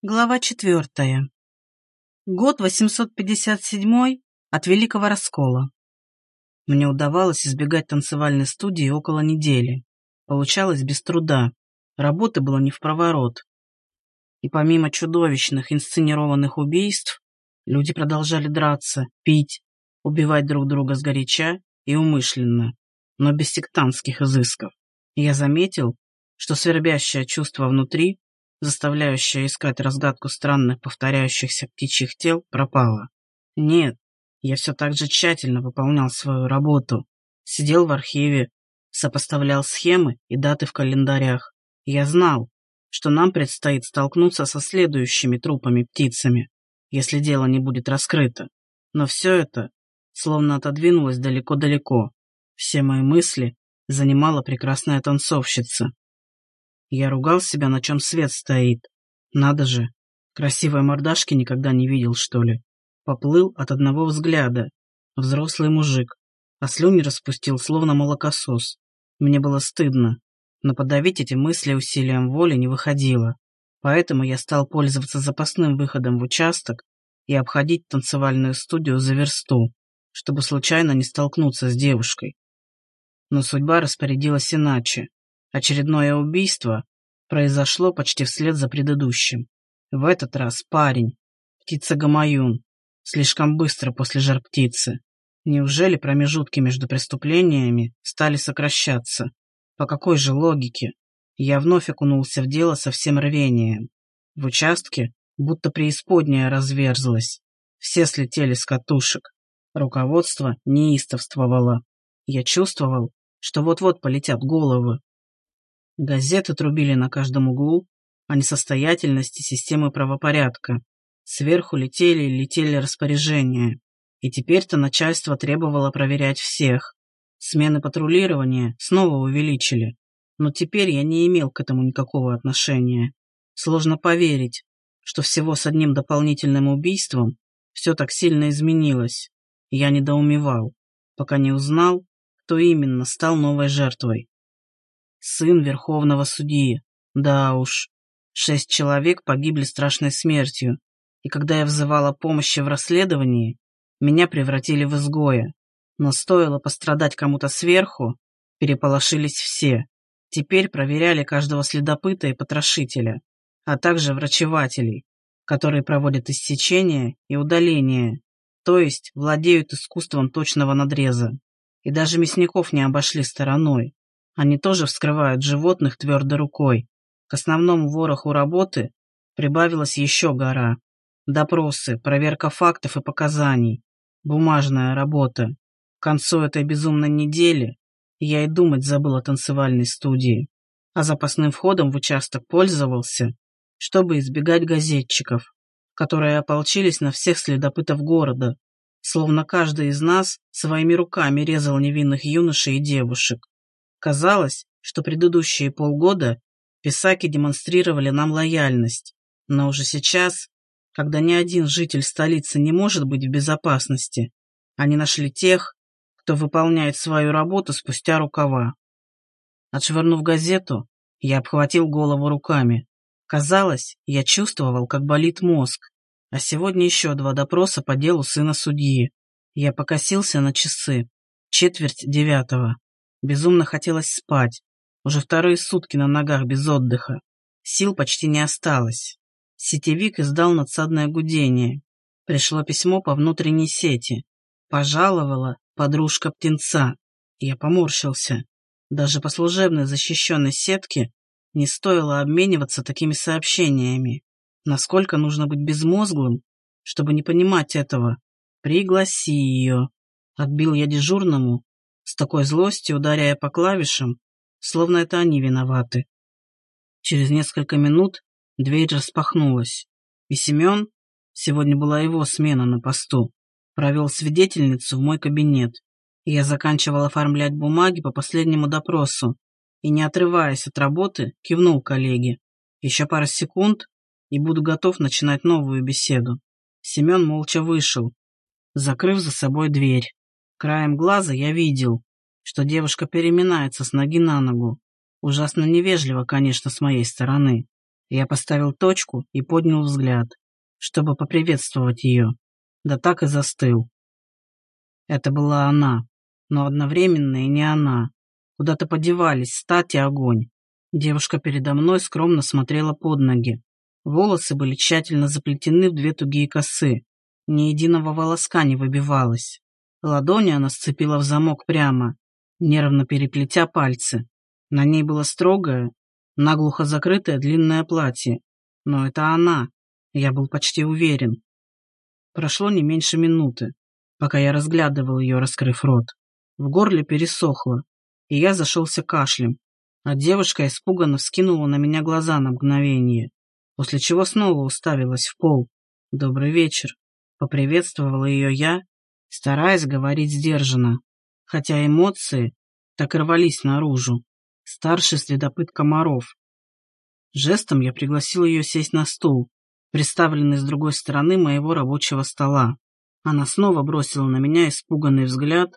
Глава четвертая. Год 857 от Великого Раскола. Мне удавалось избегать танцевальной студии около недели. Получалось без труда. Работы было не в проворот. И помимо чудовищных инсценированных убийств, люди продолжали драться, пить, убивать друг друга сгоряча и умышленно, но без сектантских изысков. Я заметил, что свербящее чувство внутри заставляющая искать разгадку странных повторяющихся птичьих тел, пропала. Нет, я все так же тщательно выполнял свою работу. Сидел в архиве, сопоставлял схемы и даты в календарях. Я знал, что нам предстоит столкнуться со следующими трупами-птицами, если дело не будет раскрыто. Но все это словно отодвинулось далеко-далеко. Все мои мысли занимала прекрасная танцовщица, я ругал себя, на чем свет стоит. Надо же, красивой мордашки никогда не видел, что ли. Поплыл от одного взгляда. Взрослый мужик. А слюни распустил, словно молокосос. Мне было стыдно, но подавить эти мысли усилием воли не выходило. Поэтому я стал пользоваться запасным выходом в участок и обходить танцевальную студию за версту, чтобы случайно не столкнуться с девушкой. Но судьба распорядилась иначе. Очередное убийство произошло почти вслед за предыдущим. В этот раз парень, птица Гамаюн, слишком быстро после жар птицы. Неужели промежутки между преступлениями стали сокращаться? По какой же логике? Я вновь окунулся в дело со всем рвением. В участке будто преисподняя разверзлась. Все слетели с катушек. Руководство неистовствовало. Я чувствовал, что вот-вот полетят головы. Газеты трубили на каждом углу о несостоятельности системы правопорядка. Сверху летели и летели распоряжения. И теперь-то начальство требовало проверять всех. Смены патрулирования снова увеличили. Но теперь я не имел к этому никакого отношения. Сложно поверить, что всего с одним дополнительным убийством все так сильно изменилось. Я недоумевал, пока не узнал, кто именно стал новой жертвой. Сын верховного судьи. Да уж. Шесть человек погибли страшной смертью. И когда я взывала помощи в расследовании, меня превратили в изгоя. Но стоило пострадать кому-то сверху, переполошились все. Теперь проверяли каждого следопыта и потрошителя, а также врачевателей, которые проводят иссечение и удаление, то есть владеют искусством точного надреза. И даже мясников не обошли стороной. Они тоже вскрывают животных твердой рукой. К основному вороху работы прибавилась еще гора. Допросы, проверка фактов и показаний, бумажная работа. К концу этой безумной недели я и думать забыл о танцевальной студии, а запасным входом в участок пользовался, чтобы избегать газетчиков, которые ополчились на всех следопытов города, словно каждый из нас своими руками резал невинных юношей и девушек. Казалось, что предыдущие полгода писаки демонстрировали нам лояльность, но уже сейчас, когда ни один житель столицы не может быть в безопасности, они нашли тех, кто выполняет свою работу спустя рукава. Отшвырнув газету, я обхватил голову руками. Казалось, я чувствовал, как болит мозг. А сегодня еще два допроса по делу сына судьи. Я покосился на часы. Четверть девятого. Безумно хотелось спать. Уже вторые сутки на ногах без отдыха. Сил почти не осталось. Сетевик издал надсадное гудение. Пришло письмо по внутренней сети. Пожаловала подружка птенца. Я поморщился. Даже по служебной защищенной сетке не стоило обмениваться такими сообщениями. Насколько нужно быть безмозглым, чтобы не понимать этого? Пригласи ее. Отбил я дежурному, с такой злостью ударяя по клавишам, словно это они виноваты. Через несколько минут дверь распахнулась, и Семен, сегодня была его смена на посту, провел свидетельницу в мой кабинет. Я заканчивал оформлять бумаги по последнему допросу и, не отрываясь от работы, кивнул коллеге. Еще пара секунд, и буду готов начинать новую беседу. Семен молча вышел, закрыв за собой дверь. Краем глаза я видел, что девушка переминается с ноги на ногу. Ужасно невежливо, конечно, с моей стороны. Я поставил точку и поднял взгляд, чтобы поприветствовать ее. Да так и застыл. Это была она, но одновременно и не она. Куда-то подевались стать и огонь. Девушка передо мной скромно смотрела под ноги. Волосы были тщательно заплетены в две тугие косы. Ни единого волоска не выбивалось. Ладони она сцепила в замок прямо, нервно переплетя пальцы. На ней было строгое, наглухо закрытое длинное платье. Но это она, я был почти уверен. Прошло не меньше минуты, пока я разглядывал ее, раскрыв рот. В горле пересохло, и я зашелся кашлем, а девушка испуганно вскинула на меня глаза на мгновение, после чего снова уставилась в пол. «Добрый вечер», — поприветствовала ее я, стараясь говорить сдержанно, хотя эмоции так рвались наружу. Старший следопыт Комаров. Жестом я пригласил ее сесть на стул, приставленный с другой стороны моего рабочего стола. Она снова бросила на меня испуганный взгляд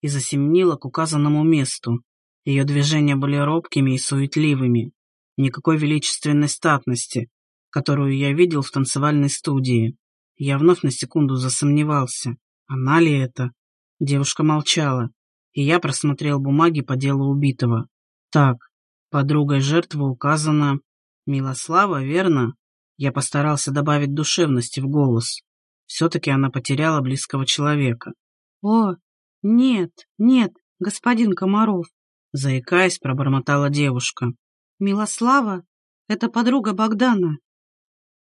и засеменила к указанному месту. Ее движения были робкими и суетливыми. Никакой величественной статности, которую я видел в танцевальной студии. Я вновь на секунду засомневался, она ли это? Девушка молчала, и я просмотрел бумаги по делу убитого. Так, подругой жертвы указана Милослава, верно? Я постарался добавить душевности в голос. Все-таки она потеряла близкого человека. «О, нет, нет, господин Комаров», — заикаясь, пробормотала девушка. «Милослава — это подруга Богдана».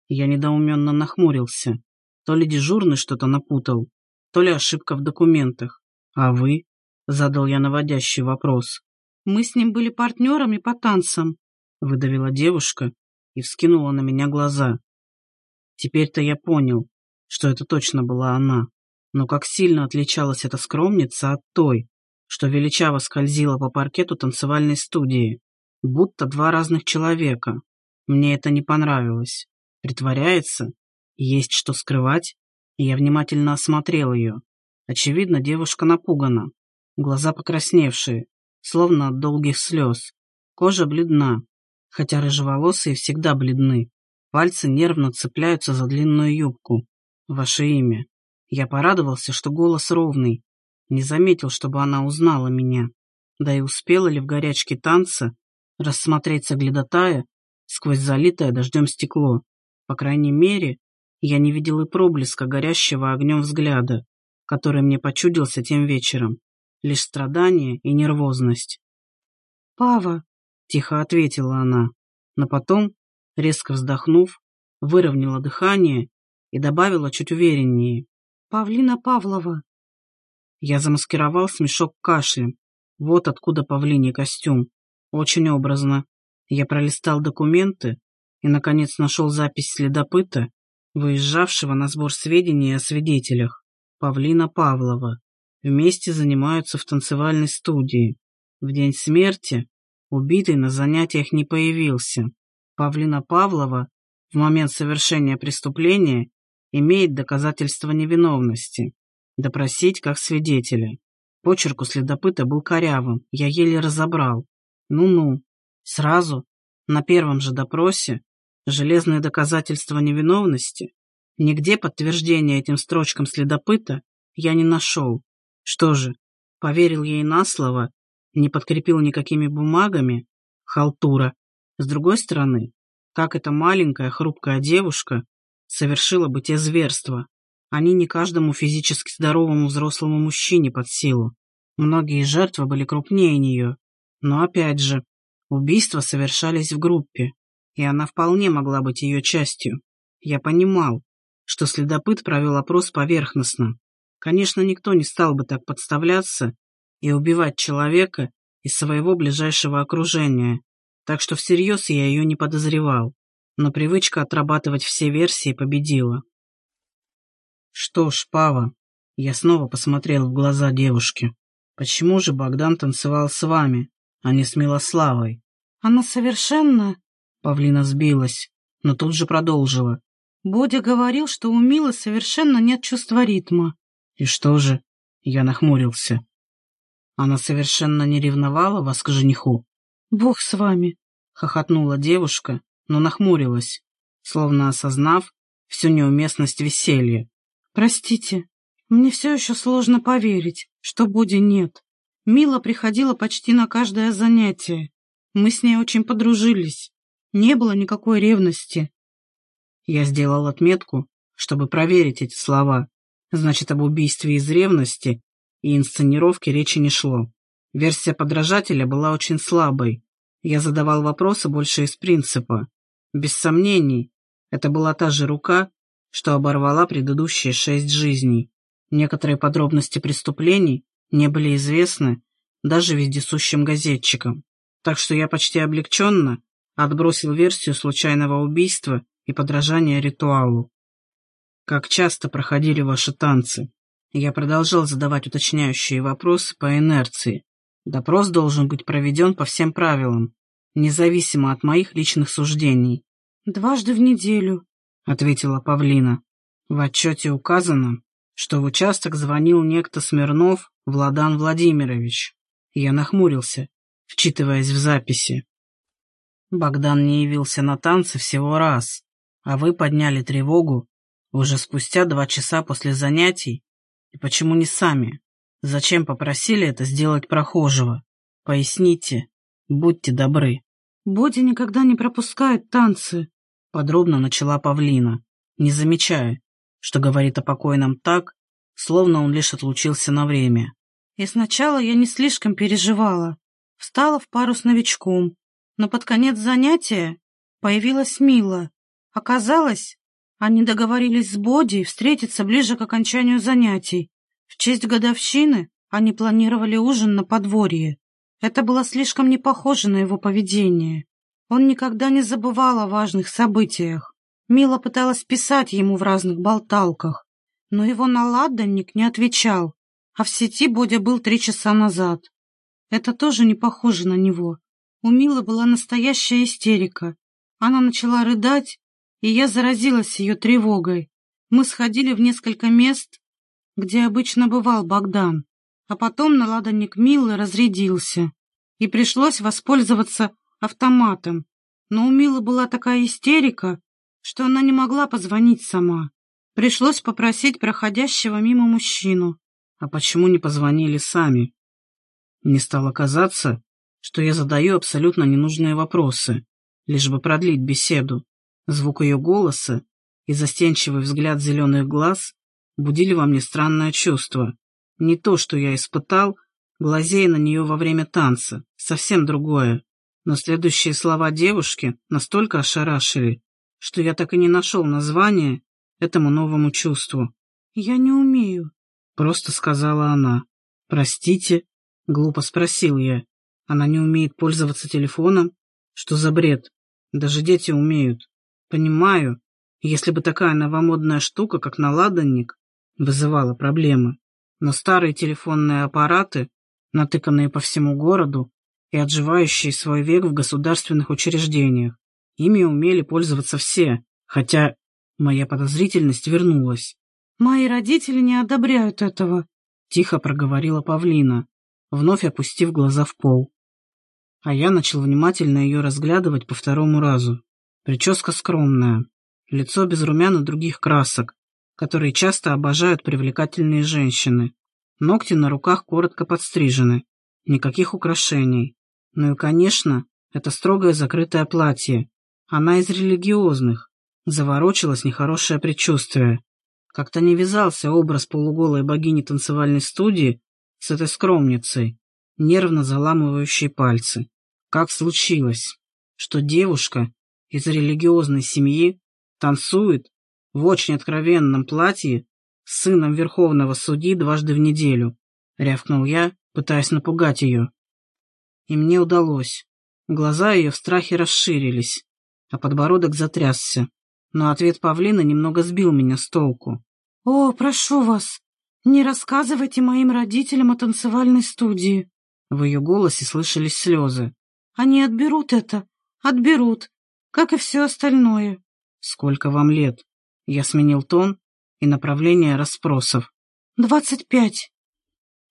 Я недоуменно нахмурился. То ли дежурный что-то напутал, то ли ошибка в документах. «А вы?» — задал я наводящий вопрос. «Мы с ним были партнерами по танцам», — выдавила девушка и вскинула на меня глаза. Теперь-то я понял, что это точно была она. Но как сильно отличалась эта скромница от той, что величаво скользила по паркету танцевальной студии. Будто два разных человека. Мне это не понравилось. Притворяется? Есть что скрывать? Я внимательно осмотрел ее. Очевидно, девушка напугана. Глаза покрасневшие, словно от долгих слез. Кожа бледна, хотя рыжеволосые всегда бледны. Пальцы нервно цепляются за длинную юбку. Ваше имя. Я порадовался, что голос ровный. Не заметил, чтобы она узнала меня. Да и успела ли в горячке танца рассмотреть соглядатая сквозь залитое дождем стекло. По крайней мере, я не видел и проблеска горящего огнем взгляда, который мне почудился тем вечером. Лишь страдание и нервозность. «Пава!» — тихо ответила она, но потом резко вздохнув, выровняла дыхание и добавила чуть увереннее. «Павлина Павлова». Я замаскировал смешок кашлем. Вот откуда павлиний костюм. Очень образно. Я пролистал документы и, наконец, нашел запись следопыта, выезжавшего на сбор сведений о свидетелях. Павлина Павлова. Вместе занимаются в танцевальной студии. В день смерти убитый на занятиях не появился. Павлина Павлова в момент совершения преступления имеет доказательства невиновности. Допросить как свидетеля. Почерк у следопыта был корявым, я еле разобрал. Ну-ну. Сразу, на первом же допросе, железные доказательства невиновности, нигде подтверждения этим строчкам следопыта я не нашел. Что же, поверил ей на слово, не подкрепил никакими бумагами? Халтура. С другой стороны, как эта маленькая хрупкая девушка совершила бы те зверства? Они не каждому физически здоровому взрослому мужчине под силу. Многие жертвы были крупнее нее. Но опять же, убийства совершались в группе, и она вполне могла быть ее частью. Я понимал, что следопыт провел опрос поверхностно. Конечно, никто не стал бы так подставляться и убивать человека из своего ближайшего окружения, так что всерьез я ее не подозревал, но привычка отрабатывать все версии победила. Что ж, Пава, я снова посмотрел в глаза девушки. Почему же Богдан танцевал с вами, а не с Милославой? Она совершенно... Павлина сбилась, но тут же продолжила. Бодя говорил, что у Милы совершенно нет чувства ритма. И что же? Я нахмурился. Она совершенно не ревновала вас к жениху? «Бог с вами!» — хохотнула девушка, но нахмурилась, словно осознав всю неуместность веселья. «Простите, мне все еще сложно поверить, что Боди нет. Мила приходила почти на каждое занятие. Мы с ней очень подружились. Не было никакой ревности». Я сделал отметку, чтобы проверить эти слова. Значит, об убийстве из ревности и инсценировке речи не шло. Версия подражателя была очень слабой. Я задавал вопросы больше из принципа. Без сомнений, это была та же рука, что оборвала предыдущие шесть жизней. Некоторые подробности преступлений не были известны даже вездесущим газетчикам. Так что я почти облегченно отбросил версию случайного убийства и подражания ритуалу. Как часто проходили ваши танцы? Я продолжал задавать уточняющие вопросы по инерции. Допрос должен быть проведен по всем правилам, независимо от моих личных суждений. «Дважды в неделю», — ответила Павлина. В отчете указано, что в участок звонил некто Смирнов Владан Владимирович. Я нахмурился, вчитываясь в записи. Богдан не явился на танцы всего раз, а вы подняли тревогу уже спустя два часа после занятий и почему не сами? Зачем попросили это сделать прохожего? Поясните, будьте добры. Боди никогда не пропускает танцы. Подробно начала Павлина, не замечая, что говорит о покойном так, словно он лишь отлучился на время. И сначала я не слишком переживала. Встала в пару с новичком, но под конец занятия появилась Мила. Оказалось, они договорились с Боди встретиться ближе к окончанию занятий. В честь годовщины они планировали ужин на подворье. Это было слишком не похоже на его поведение. Он никогда не забывал о важных событиях. Мила пыталась писать ему в разных болталках, но его наладанник не отвечал, а в сети Бодя был три часа назад. Это тоже не похоже на него. У Милы была настоящая истерика. Она начала рыдать и я заразилась ее тревогой. Мы сходили в несколько мест, где обычно бывал Богдан, а потом наладанник Милы разрядился, и пришлось воспользоваться автоматом. Но у Милы была такая истерика, что она не могла позвонить сама. Пришлось попросить проходящего мимо мужчину. А почему не позвонили сами? Мне стало казаться, что я задаю абсолютно ненужные вопросы, лишь бы продлить беседу. Звук ее голоса и застенчивый взгляд зеленых глаз будили во мне странное чувство. Не то, что я испытал, глазея на нее во время танца, совсем другое. Но следующие слова девушки настолько ошарашили, что я так и не нашел названия этому новому чувству. «Я не умею», — просто сказала она. «Простите?» — глупо спросил я. «Она не умеет пользоваться телефоном? Что за бред? Даже дети умеют». Понимаю, если бы такая новомодная штука, как наладанник, вызывала проблемы. Но старые телефонные аппараты, натыканные по всему городу и отживающие свой век в государственных учреждениях, ими умели пользоваться все, хотя моя подозрительность вернулась. «Мои родители не одобряют этого», — тихо проговорила Павлина, вновь опустив глаза в пол. А я начал внимательно ее разглядывать по второму разу. Прическа скромная, лицо без румян и других красок, которые часто обожают привлекательные женщины. Ногти на руках коротко подстрижены, никаких украшений. Ну и, конечно, это строгое закрытое платье. Она из религиозных. Заворочилось нехорошее предчувствие. Как-то не вязался образ полуголой богини танцевальной студии с этой скромницей, нервно заламывающей пальцы. Как случилось, что девушка, из религиозной семьи танцует в очень откровенном платье с сыном верховного судьи дважды в неделю, рявкнул я, пытаясь напугать ее. И мне удалось. Глаза ее в страхе расширились, а подбородок затрясся. Но ответ павлина немного сбил меня с толку. «О, прошу вас, не рассказывайте моим родителям о танцевальной студии». В ее голосе слышались слезы. «Они отберут это, отберут, как и все остальное. Сколько вам лет? Я сменил тон и направление расспросов. Двадцать пять.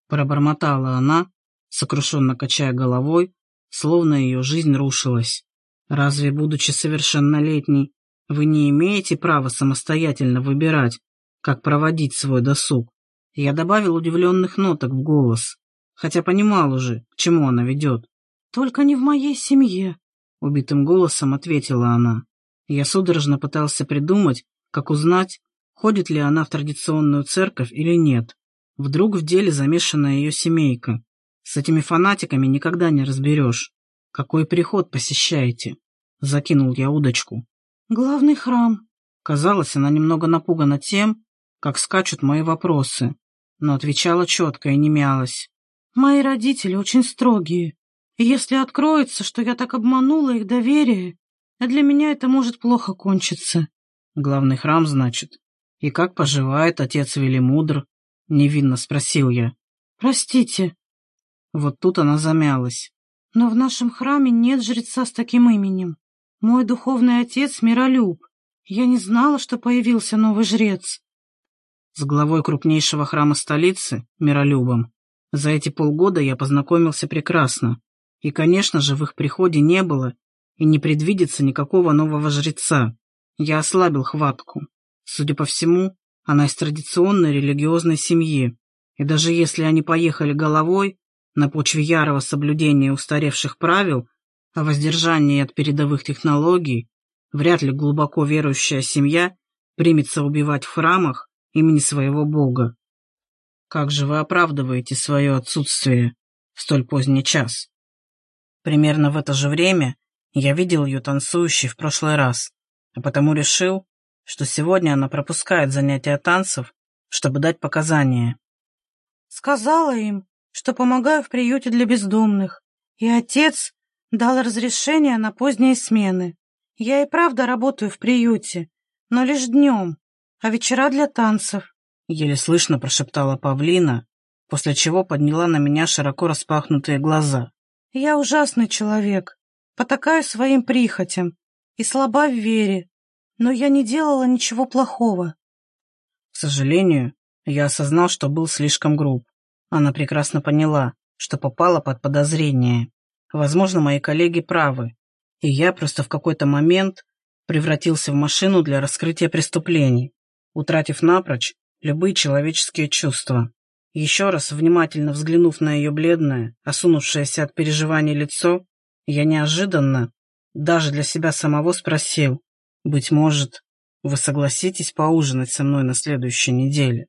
Пробормотала она, сокрушенно качая головой, словно ее жизнь рушилась. Разве, будучи совершеннолетней, вы не имеете права самостоятельно выбирать, как проводить свой досуг? Я добавил удивленных ноток в голос, хотя понимал уже, к чему она ведет. «Только не в моей семье», — убитым голосом ответила она. Я судорожно пытался придумать, как узнать, ходит ли она в традиционную церковь или нет. Вдруг в деле замешана ее семейка. С этими фанатиками никогда не разберешь. Какой приход посещаете? Закинул я удочку. Главный храм. Казалось, она немного напугана тем, как скачут мои вопросы, но отвечала четко и не мялась. Мои родители очень строгие. И если откроется, что я так обманула их доверие, для меня это может плохо кончиться. Главный храм, значит. И как поживает отец Велимудр? Невинно спросил я. Простите. Вот тут она замялась. Но в нашем храме нет жреца с таким именем. Мой духовный отец Миролюб. Я не знала, что появился новый жрец. С главой крупнейшего храма столицы, Миролюбом, за эти полгода я познакомился прекрасно. И, конечно же, в их приходе не было и не предвидится никакого нового жреца. Я ослабил хватку. Судя по всему, она из традиционной религиозной семьи. И даже если они поехали головой, на почве ярого соблюдения устаревших правил о воздержании от передовых технологий, вряд ли глубоко верующая семья примется убивать в храмах имени своего бога. Как же вы оправдываете свое отсутствие в столь поздний час? Примерно в это же время я видел ее танцующей в прошлый раз, а потому решил, что сегодня она пропускает занятия танцев, чтобы дать показания. Сказала им, что помогаю в приюте для бездомных, и отец дал разрешение на поздние смены. Я и правда работаю в приюте, но лишь днем, а вечера для танцев. Еле слышно прошептала Павлина, после чего подняла на меня широко распахнутые глаза. Я ужасный человек, потакаю своим прихотям и слаба в вере, но я не делала ничего плохого. К сожалению, я осознал, что был слишком груб. Она прекрасно поняла, что попала под подозрение. Возможно, мои коллеги правы, и я просто в какой-то момент превратился в машину для раскрытия преступлений, утратив напрочь любые человеческие чувства. Еще раз внимательно взглянув на ее бледное, осунувшееся от переживаний лицо, я неожиданно, даже для себя самого спросил, «Быть может, вы согласитесь поужинать со мной на следующей неделе?»